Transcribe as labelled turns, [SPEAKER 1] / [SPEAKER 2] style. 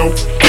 [SPEAKER 1] No.